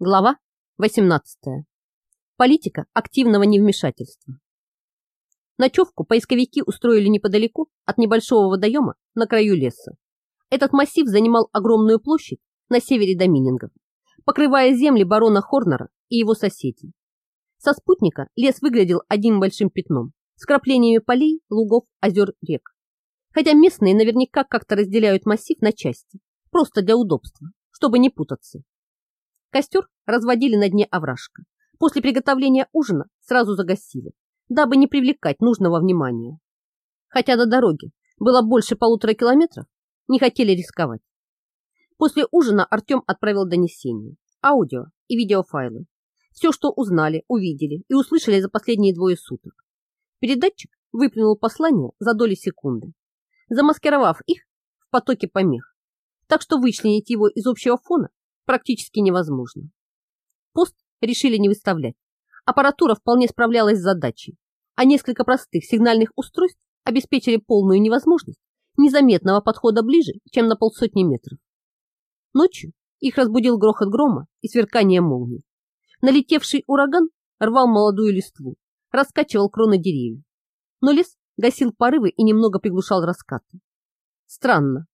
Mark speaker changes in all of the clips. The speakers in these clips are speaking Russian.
Speaker 1: Глава 18. Политика активного невмешательства. Ночевку поисковики устроили неподалеку от небольшого водоема на краю леса. Этот массив занимал огромную площадь на севере Доминингов, покрывая земли барона Хорнера и его соседей. Со спутника лес выглядел одним большим пятном с краплениями полей, лугов, озер, рек. Хотя местные наверняка как-то разделяют массив на части, просто для удобства, чтобы не путаться. Костер разводили на дне овражка. После приготовления ужина сразу загасили, дабы не привлекать нужного внимания. Хотя до дороги было больше полутора километров, не хотели рисковать. После ужина Артем отправил донесение, аудио и видеофайлы. Все, что узнали, увидели и услышали за последние двое суток. Передатчик выплюнул послание за доли секунды, замаскировав их в потоке помех, так что вычленить его из общего фона практически невозможно. Пост решили не выставлять. Аппаратура вполне справлялась с задачей, а несколько простых сигнальных устройств обеспечили полную невозможность незаметного подхода ближе, чем на полсотни метров. Ночью их разбудил грохот грома и сверкание молний. Налетевший ураган рвал молодую листву, раскачивал кроны деревьев. Но лес гасил порывы и немного приглушал раскаты. Странно,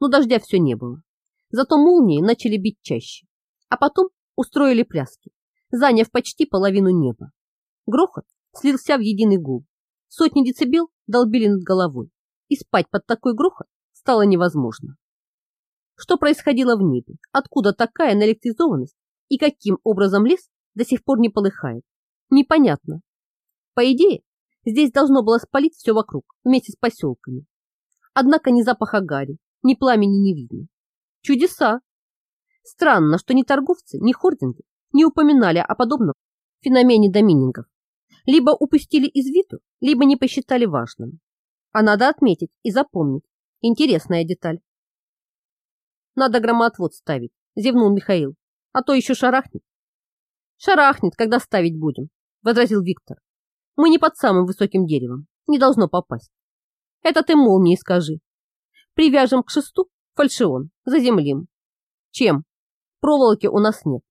Speaker 1: но дождя все не было. Зато молнии начали бить чаще, а потом устроили пляски, заняв почти половину неба. Грохот слился в единый гул. Сотни децибел долбили над головой, и спать под такой грохот стало невозможно. Что происходило в небе? Откуда такая наэлектризованность и каким образом лес до сих пор не полыхает? Непонятно. По идее, здесь должно было спалить все вокруг, вместе с поселками. Однако ни запаха гари, ни пламени не видно. Чудеса! Странно, что ни торговцы, ни хординги не упоминали о подобном феномене доминингов. Либо упустили из виду, либо не посчитали важным. А надо отметить и запомнить. Интересная деталь. Надо громоотвод ставить, зевнул Михаил. А то еще шарахнет. Шарахнет, когда ставить будем, возразил Виктор. Мы не под самым высоким деревом, не должно попасть. Это ты молнии скажи. Привяжем к шесту Фальшион. Заземлим. Чем? Проволоки у нас нет.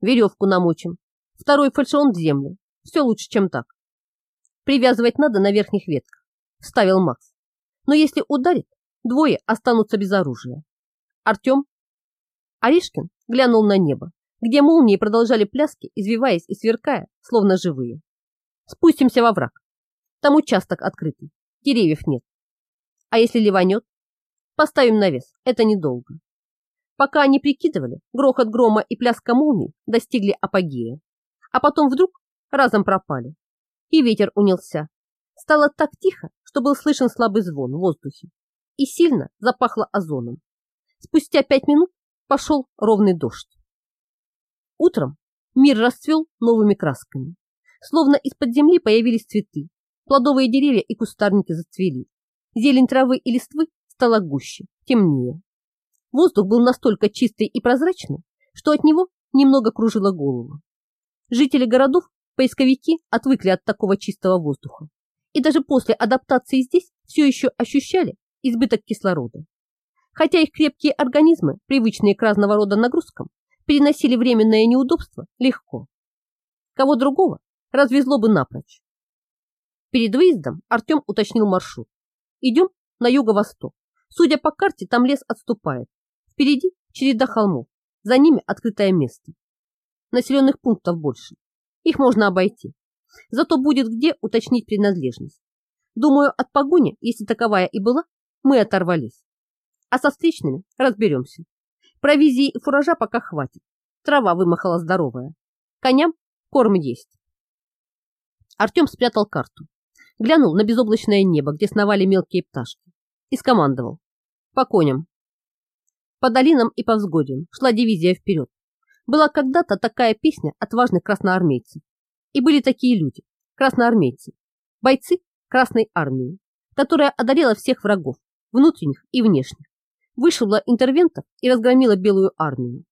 Speaker 1: Веревку намочим. Второй фальшион в землю. Все лучше, чем так. Привязывать надо на верхних ветках. Вставил Макс. Но если ударит, двое останутся без оружия. Артем? Аришкин глянул на небо, где молнии продолжали пляски, извиваясь и сверкая, словно живые. Спустимся во враг. Там участок открытый, деревьев нет. А если ливанет? Поставим навес, это недолго. Пока они прикидывали, грохот грома и пляска молний достигли апогея. А потом вдруг разом пропали. И ветер унялся. Стало так тихо, что был слышен слабый звон в воздухе. И сильно запахло озоном. Спустя пять минут пошел ровный дождь. Утром мир расцвел новыми красками. Словно из-под земли появились цветы. Плодовые деревья и кустарники зацвели. Зелень травы и листвы стало гуще, темнее. Воздух был настолько чистый и прозрачный, что от него немного кружило голову. Жители городов, поисковики, отвыкли от такого чистого воздуха. И даже после адаптации здесь все еще ощущали избыток кислорода. Хотя их крепкие организмы, привычные к разного рода нагрузкам, переносили временное неудобство легко. Кого другого развезло бы напрочь. Перед выездом Артем уточнил маршрут. Идем на юго-восток, Судя по карте, там лес отступает. Впереди череда холмов, за ними открытое место. Населенных пунктов больше. Их можно обойти. Зато будет где уточнить принадлежность. Думаю, от погони, если таковая и была, мы оторвались. А со встречными разберемся. Провизии и фуража пока хватит. Трава вымахала здоровая. Коням корм есть. Артем спрятал карту. Глянул на безоблачное небо, где сновали мелкие пташки. И скомандовал. По коням. По долинам и по взгодьям шла дивизия вперед. Была когда-то такая песня отважных красноармейцев. И были такие люди, красноармейцы, бойцы Красной армии, которая одолела всех врагов, внутренних и внешних, вышибла интервентов и разгромила Белую армию.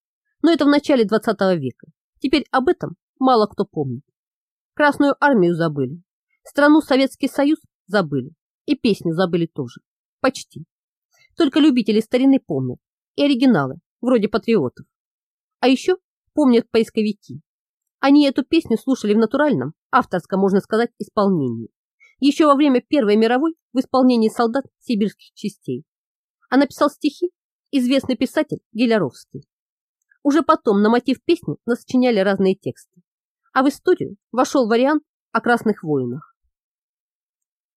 Speaker 1: Но это в начале 20 века. Теперь об этом мало кто помнит. Красную армию забыли, страну Советский Союз забыли, и песню забыли тоже. Почти. Только любители старины помнят. И оригиналы, вроде патриотов. А еще помнят поисковики. Они эту песню слушали в натуральном, авторском, можно сказать, исполнении. Еще во время Первой мировой в исполнении солдат сибирских частей. А написал стихи известный писатель Геляровский. Уже потом на мотив песни насочиняли разные тексты. А в историю вошел вариант о красных воинах.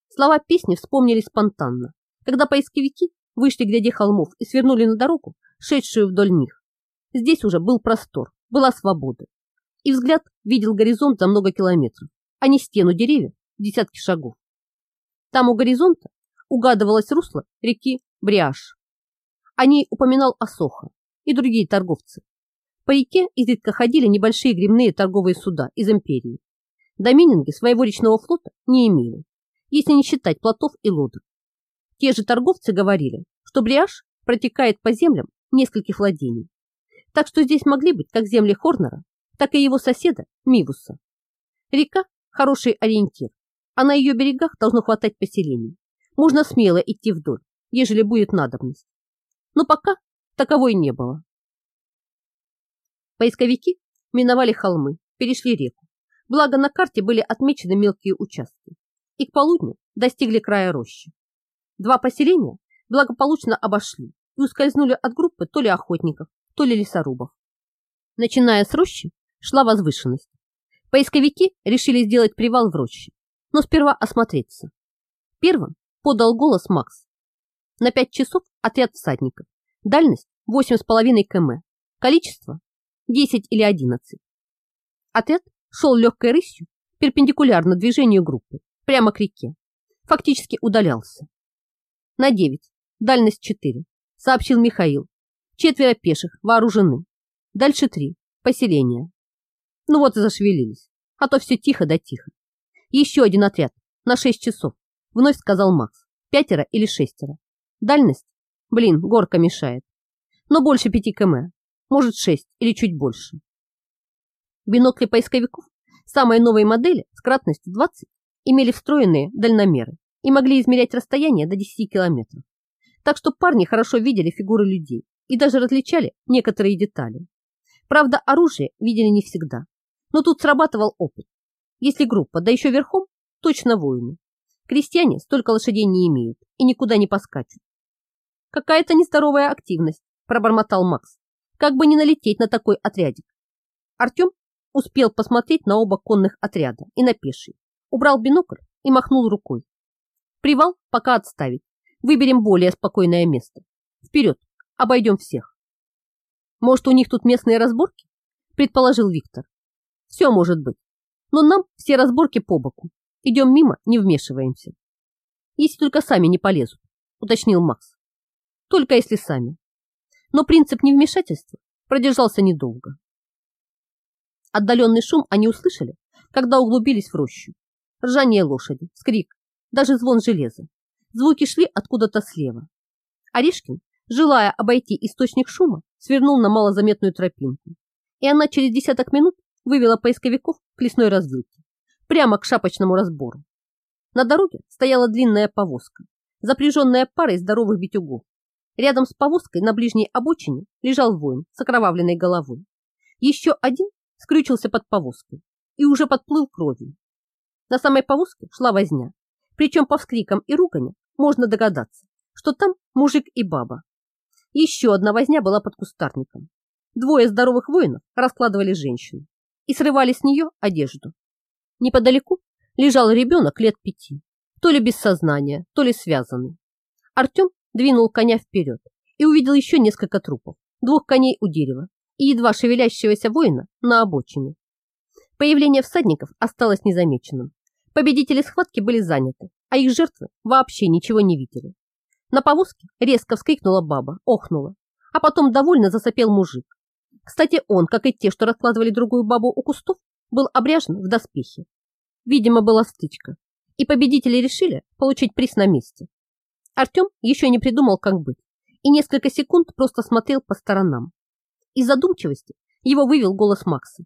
Speaker 1: Слова песни вспомнили спонтанно, когда поисковики вышли к дяде холмов и свернули на дорогу, шедшую вдоль них. Здесь уже был простор, была свобода. И взгляд видел горизонт за много километров, а не стену деревьев в десятки шагов. Там у горизонта угадывалось русло реки Бриаш. О ней упоминал Осоха и другие торговцы. По реке изредка ходили небольшие грибные торговые суда из империи. Домининги своего речного флота не имели, если не считать плотов и лодок. Те же торговцы говорили, что Бриаш протекает по землям нескольких владений. Так что здесь могли быть как земли Хорнера, так и его соседа Мивуса. Река – хороший ориентир, а на ее берегах должно хватать поселений. Можно смело идти вдоль, ежели будет надобность. Но пока таковой не было. Поисковики миновали холмы, перешли реку. Благо на карте были отмечены мелкие участки. И к полудню достигли края рощи. Два поселения благополучно обошли и ускользнули от группы то ли охотников, то ли лесорубов. Начиная с рощи, шла возвышенность. Поисковики решили сделать привал в роще, но сперва осмотреться. Первым подал голос Макс. На пять часов отряд всадников. Дальность 8,5 км. Количество 10 или 11. Отряд шел легкой рысью перпендикулярно движению группы, прямо к реке. Фактически удалялся. На 9, дальность 4, сообщил Михаил. Четверо пеших, вооружены. Дальше три, поселения. Ну вот и зашевелились, а то все тихо да тихо. Еще один отряд, на 6 часов, вновь сказал Макс. Пятеро или шестеро. Дальность? Блин, горка мешает. Но больше 5 км, может 6 или чуть больше. Бинокли поисковиков самой новой модели с кратностью 20 имели встроенные дальномеры и могли измерять расстояние до 10 километров. Так что парни хорошо видели фигуры людей и даже различали некоторые детали. Правда, оружие видели не всегда, но тут срабатывал опыт. Если группа, да еще верхом, точно воины. Крестьяне столько лошадей не имеют и никуда не поскачут. Какая-то нездоровая активность, пробормотал Макс. Как бы не налететь на такой отрядик. Артем успел посмотреть на оба конных отряда и на пеший. Убрал бинокль и махнул рукой. Привал пока отставить. Выберем более спокойное место. Вперед, Обойдем всех. Может, у них тут местные разборки? Предположил Виктор. Все может быть. Но нам все разборки по боку. Идем мимо, не вмешиваемся. Если только сами не полезут, уточнил Макс. Только если сами. Но принцип невмешательства продержался недолго. Отдаленный шум они услышали, когда углубились в рощу. Ржание лошади, скрик, даже звон железа. Звуки шли откуда-то слева. Орешкин желая обойти источник шума, свернул на малозаметную тропинку. И она через десяток минут вывела поисковиков к лесной развилке, прямо к шапочному разбору. На дороге стояла длинная повозка, запряженная парой здоровых битюгов. Рядом с повозкой на ближней обочине лежал воин с окровавленной головой. Еще один скрючился под повозкой и уже подплыл кровью. На самой повозке шла возня, причем по вскрикам и руганям можно догадаться, что там мужик и баба. Еще одна возня была под кустарником. Двое здоровых воинов раскладывали женщину и срывали с нее одежду. Неподалеку лежал ребенок лет пяти, то ли без сознания, то ли связанный. Артем двинул коня вперед и увидел еще несколько трупов, двух коней у дерева и едва шевелящегося воина на обочине. Появление всадников осталось незамеченным. Победители схватки были заняты, а их жертвы вообще ничего не видели. На повозке резко вскрикнула баба, охнула, а потом довольно засопел мужик. Кстати, он, как и те, что раскладывали другую бабу у кустов, был обряжен в доспехи. Видимо, была стычка, и победители решили получить приз на месте. Артем еще не придумал, как быть, и несколько секунд просто смотрел по сторонам. Из задумчивости его вывел голос Макса.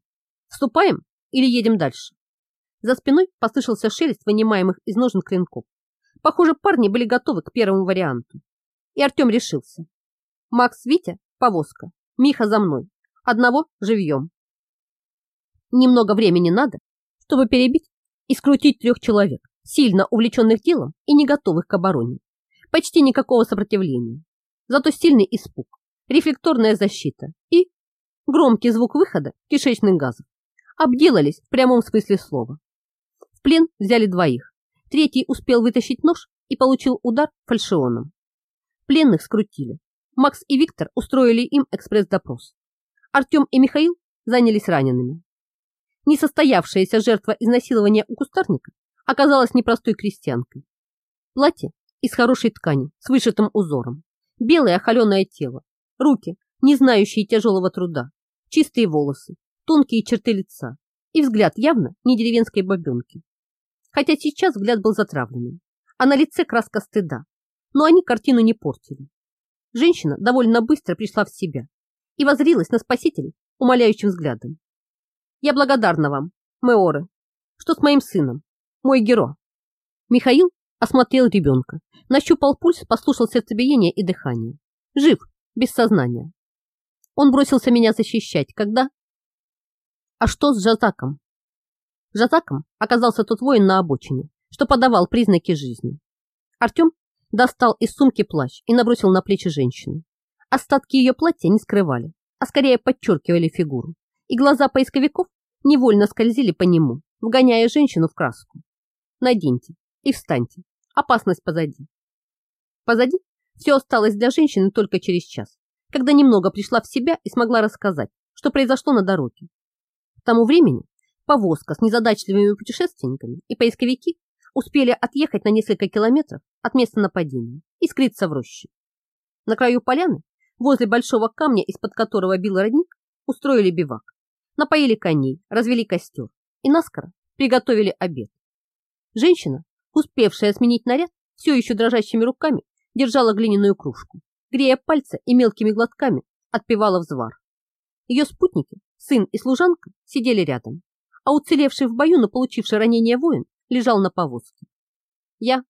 Speaker 1: «Вступаем или едем дальше?» За спиной послышался шелест вынимаемых из ножен клинков. Похоже, парни были готовы к первому варианту. И Артем решился. Макс, Витя, повозка. Миха за мной. Одного живьем. Немного времени надо, чтобы перебить и скрутить трех человек, сильно увлеченных делом и не готовых к обороне. Почти никакого сопротивления. Зато сильный испуг, рефлекторная защита и громкий звук выхода кишечных газов. Обделались в прямом смысле слова. В плен взяли двоих. Третий успел вытащить нож и получил удар фальшионом. Пленных скрутили. Макс и Виктор устроили им экспресс-допрос. Артем и Михаил занялись ранеными. Несостоявшаяся жертва изнасилования у кустарника оказалась непростой крестьянкой. Платье из хорошей ткани с вышитым узором, белое холеное тело, руки, не знающие тяжелого труда, чистые волосы, тонкие черты лица и взгляд явно не деревенской бабенки. Хотя сейчас взгляд был затравленным, а на лице краска стыда, но они картину не портили. Женщина довольно быстро пришла в себя и возрилась на спасителей умоляющим взглядом. «Я благодарна вам, Меоры, что с моим сыном, мой герой». Михаил осмотрел ребенка, нащупал пульс, послушал сердцебиение и дыхание. Жив, без сознания. Он бросился меня защищать, когда... А что с Жазаком? Жазаком оказался тот воин на обочине, что подавал признаки жизни. Артем достал из сумки плащ и набросил на плечи женщины. Остатки ее платья не скрывали, а скорее подчеркивали фигуру, и глаза поисковиков невольно скользили по нему, вгоняя женщину в краску. Наденьте и встаньте, опасность позади. Позади все осталось для женщины только через час, когда немного пришла в себя и смогла рассказать, что произошло на дороге. К тому времени повозка с незадачливыми путешественниками и поисковики успели отъехать на несколько километров от места нападения и скрыться в роще. На краю поляны, возле большого камня, из-под которого бил родник, устроили бивак, напоили коней, развели костер и наскоро приготовили обед. Женщина, успевшая сменить наряд, все еще дрожащими руками держала глиняную кружку, грея пальцы и мелкими глотками отпивала взвар. Ее спутники, сын и служанка, сидели рядом, а уцелевший в бою, но получивший ранение воин, лежал на повозке. «Я...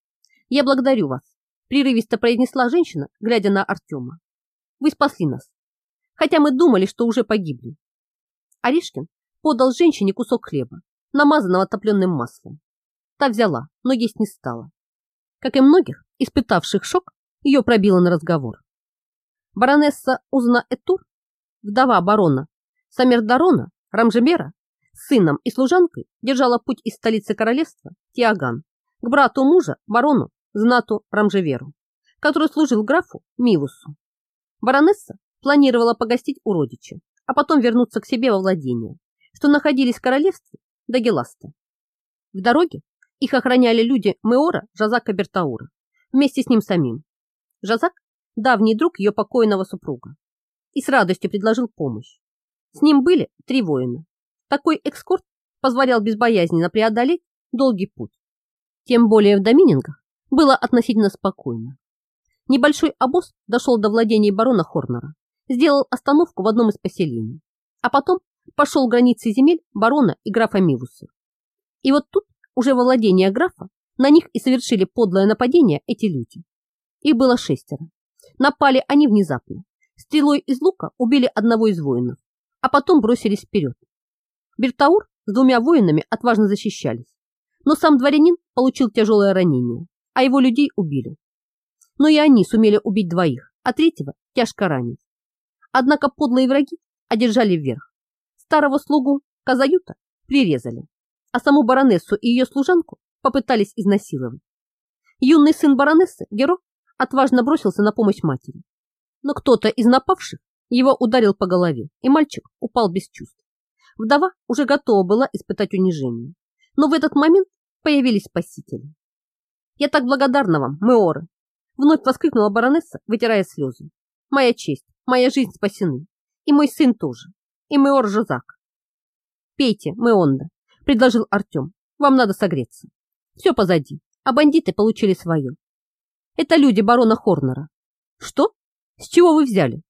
Speaker 1: я благодарю вас», — прерывисто произнесла женщина, глядя на Артема. «Вы спасли нас, хотя мы думали, что уже погибли». Орешкин подал женщине кусок хлеба, намазанного топленым маслом. Та взяла, но есть не стала. Как и многих, испытавших шок, ее пробило на разговор. Баронесса Узна Этур, вдова барона Самердарона Рамжемера, сыном и служанкой держала путь из столицы королевства Тиаган к брату мужа, барону Знату Рамжеверу, который служил графу Мивусу. Баронесса планировала погостить у родича, а потом вернуться к себе во владение, что находились в королевстве Дагеласта. В дороге их охраняли люди Меора Жазака Бертаура вместе с ним самим. Жазак – давний друг ее покойного супруга и с радостью предложил помощь. С ним были три воина такой экскорт позволял безбоязненно преодолеть долгий путь. Тем более в доминингах было относительно спокойно. Небольшой обоз дошел до владений барона Хорнера, сделал остановку в одном из поселений, а потом пошел границы земель барона и графа Мивуса. И вот тут, уже во владение графа, на них и совершили подлое нападение эти люди. Их было шестеро. Напали они внезапно. Стрелой из лука убили одного из воинов, а потом бросились вперед. Бертаур с двумя воинами отважно защищались, но сам дворянин получил тяжелое ранение, а его людей убили. Но и они сумели убить двоих, а третьего тяжко ранить. Однако подлые враги одержали вверх. Старого слугу Казаюта прирезали, а саму баронессу и ее служанку попытались изнасиловать. Юный сын баронессы, Геро, отважно бросился на помощь матери. Но кто-то из напавших его ударил по голове, и мальчик упал без чувств. Вдова уже готова была испытать унижение. Но в этот момент появились спасители. «Я так благодарна вам, Меоры!» Вновь воскликнула баронесса, вытирая слезы. «Моя честь, моя жизнь спасены. И мой сын тоже. И Меор Жозак». «Пейте, Меонда», — предложил Артем. «Вам надо согреться. Все позади, а бандиты получили свое. Это люди барона Хорнера». «Что? С чего вы взяли?»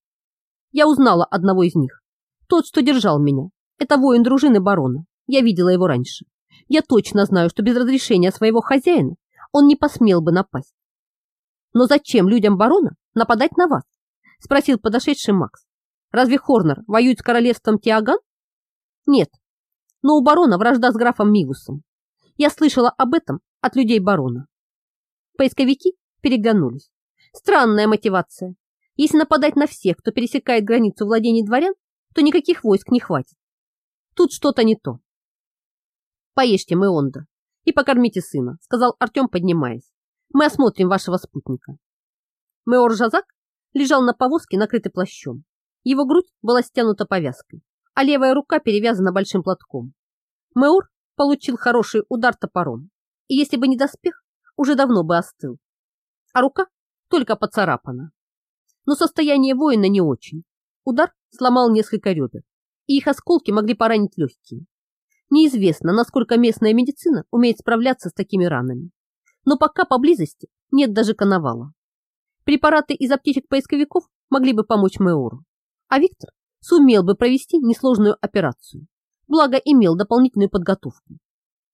Speaker 1: Я узнала одного из них. Тот, что держал меня. Это воин дружины барона. Я видела его раньше. Я точно знаю, что без разрешения своего хозяина он не посмел бы напасть. Но зачем людям барона нападать на вас? Спросил подошедший Макс. Разве Хорнер воюет с королевством Тиаган? Нет. но у барона вражда с графом Мигусом. Я слышала об этом от людей барона. Поисковики переглянулись. Странная мотивация. Если нападать на всех, кто пересекает границу владений дворян, то никаких войск не хватит. Тут что-то не то. Поешьте, Мэонда, и покормите сына, сказал Артем, поднимаясь. Мы осмотрим вашего спутника. Меор Жазак лежал на повозке, накрытый плащом. Его грудь была стянута повязкой, а левая рука перевязана большим платком. Меор получил хороший удар топором, и если бы не доспех, уже давно бы остыл. А рука только поцарапана. Но состояние воина не очень. Удар сломал несколько ребер, и их осколки могли поранить легкие. Неизвестно, насколько местная медицина умеет справляться с такими ранами. Но пока поблизости нет даже коновала. Препараты из аптечек поисковиков могли бы помочь Мэору, а Виктор сумел бы провести несложную операцию, благо имел дополнительную подготовку.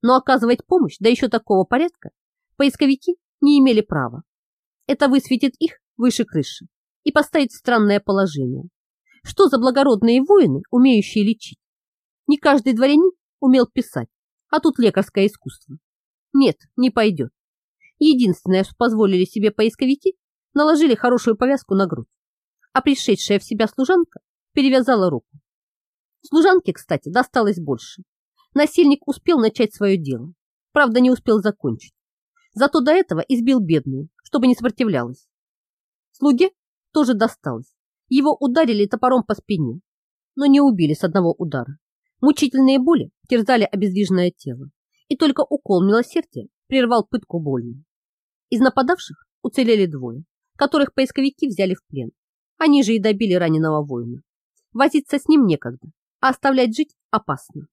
Speaker 1: Но оказывать помощь, да еще такого порядка, поисковики не имели права. Это высветит их выше крыши и поставит в странное положение. Что за благородные воины, умеющие лечить? Не каждый дворянин умел писать, а тут лекарское искусство. Нет, не пойдет. Единственное, что позволили себе поисковики, наложили хорошую повязку на грудь, а пришедшая в себя служанка перевязала руку. Служанке, кстати, досталось больше. Насильник успел начать свое дело, правда, не успел закончить. Зато до этого избил бедную, чтобы не сопротивлялась. Слуге тоже досталось. Его ударили топором по спине, но не убили с одного удара. Мучительные боли терзали обездвиженное тело, и только укол милосердия прервал пытку болью. Из нападавших уцелели двое, которых поисковики взяли в плен. Они же и добили раненого воина. Возиться с ним некогда, а оставлять жить опасно.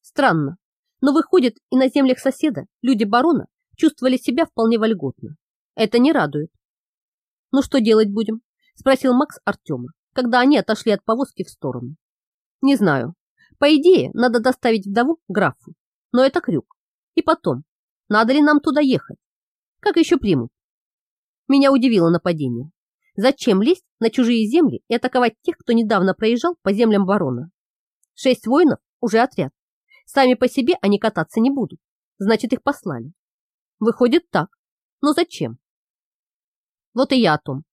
Speaker 1: Странно, но выходит, и на землях соседа люди барона чувствовали себя вполне вольготно. Это не радует. Ну что делать будем? Спросил Макс Артема, когда они отошли от повозки в сторону. Не знаю. По идее, надо доставить вдову графу, но это крюк. И потом, надо ли нам туда ехать? Как еще примут? Меня удивило нападение. Зачем лезть на чужие земли и атаковать тех, кто недавно проезжал по землям барона? Шесть воинов уже отряд. Сами по себе они кататься не будут. Значит, их послали. Выходит так. Но зачем? Вот и я о том.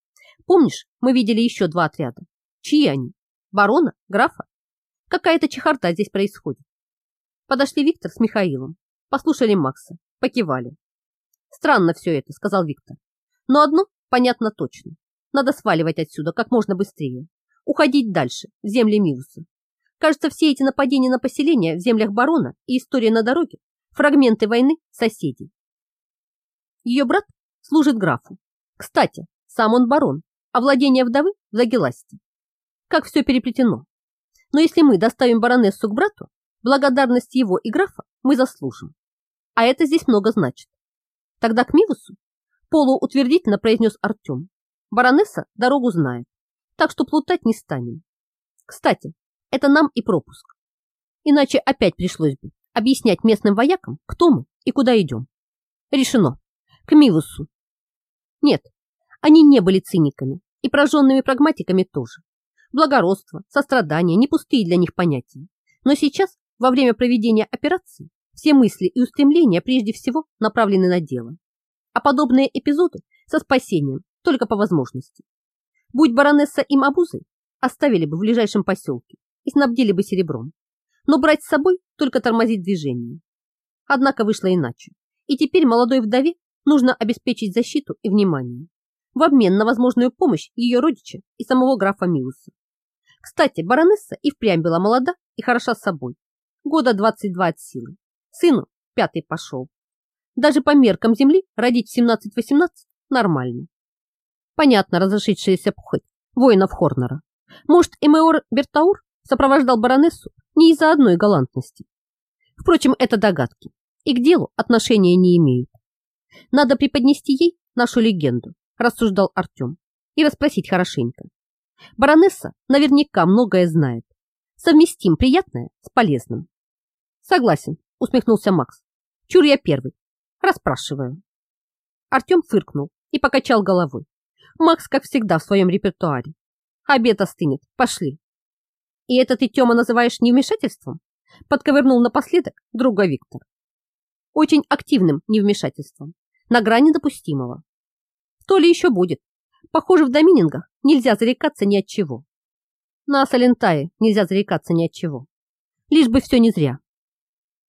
Speaker 1: Помнишь, мы видели еще два отряда? Чьи они? Барона? Графа? Какая-то чехарда здесь происходит. Подошли Виктор с Михаилом. Послушали Макса. Покивали. Странно все это, сказал Виктор. Но одно понятно точно. Надо сваливать отсюда как можно быстрее. Уходить дальше, в земли Миуса. Кажется, все эти нападения на поселения в землях барона и история на дороге – фрагменты войны соседей. Ее брат служит графу. Кстати, сам он барон, а владение вдовы в Загеласте. Как все переплетено. Но если мы доставим баронессу к брату, благодарность его и графа мы заслужим. А это здесь много значит. Тогда к Мивусу Полуутвердительно произнес Артем. Баронесса дорогу знает, так что плутать не станем. Кстати, это нам и пропуск. Иначе опять пришлось бы объяснять местным воякам, кто мы и куда идем. Решено. К Мивусу. Нет, они не были циниками и прожженными прагматиками тоже. Благородство, сострадание – не пустые для них понятия. Но сейчас, во время проведения операции, все мысли и устремления прежде всего направлены на дело а подобные эпизоды со спасением только по возможности. Будь баронесса им обузой, оставили бы в ближайшем поселке и снабдили бы серебром. Но брать с собой только тормозить движение. Однако вышло иначе, и теперь молодой вдове нужно обеспечить защиту и внимание в обмен на возможную помощь ее родича и самого графа Миуса. Кстати, баронесса и впрямь была молода и хороша собой. Года 22 от силы. Сыну пятый пошел. Даже по меркам Земли родить в 17-18 нормально. Понятно, разошедшаяся пухоть воинов Хорнера. Может, Эмеор Бертаур сопровождал баронессу не из-за одной галантности. Впрочем, это догадки и к делу отношения не имеют. Надо преподнести ей нашу легенду, рассуждал Артем, и расспросить хорошенько. Баронесса наверняка многое знает. Совместим приятное с полезным. Согласен, усмехнулся Макс. Чур я первый, Расспрашиваю. Артем фыркнул и покачал головой. Макс, как всегда, в своем репертуаре. Обед остынет. Пошли. И это ты, Тёма, называешь невмешательством? подковырнул напоследок друга Виктор. Очень активным невмешательством, на грани допустимого. То ли еще будет. Похоже, в доминингах нельзя зарекаться ни от чего. На Асалентае нельзя зарекаться ни от чего. Лишь бы все не зря.